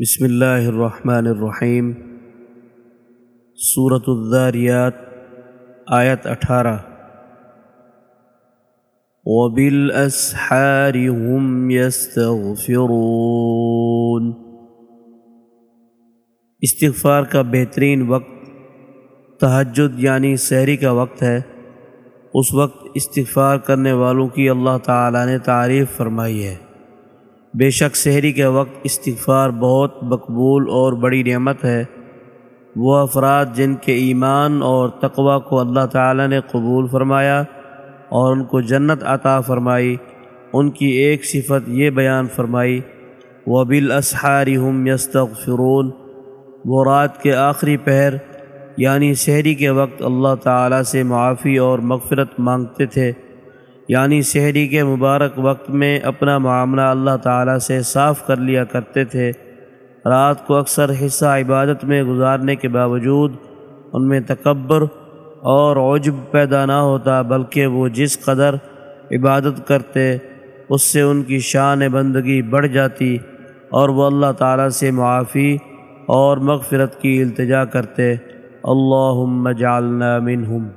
بسم اللہ الرحمن الرحیم صورت الذاریات آیت اٹھارہ وبالاسحار هم يستغفرون استغفار کا بہترین وقت تہجد یعنی سحری کا وقت ہے۔ اس وقت استغفار کرنے والوں کی اللہ تعالیٰ نے تعریف فرمائی ہے۔ بے شک سحری کے وقت استغفار بہت مقبول اور بڑی نعمت ہے۔ وہ افراد جن کے ایمان اور تقوی کو اللہ تعالیٰ نے قبول فرمایا اور ان کو جنت عطا فرمائی، ان کی ایک صفت یہ بیان فرمائی وہ بالاسحاری ہم یستغفرون وہ رات کے آخری پہر یعنی سحری کے وقت اللہ تعالیٰ سے معافی اور مغفرت مانگتے تھے۔ یعنی سحری کے مبارک وقت میں اپنا معاملہ اللہ تعالیٰ سے صاف کر لیا کرتے تھے۔ رات کو اکثر حصہ عبادت میں گزارنے کے باوجود ان میں تکبر اور عجب پیدا نہ ہوتا، بلکہ وہ جس قدر عبادت کرتے، اس سے ان کی شان بندگی بڑھ جاتی اور وہ اللہ تعالیٰ سے معافی اور مغفرت کی التجا کرتے۔ اللہم جعلنا منہم۔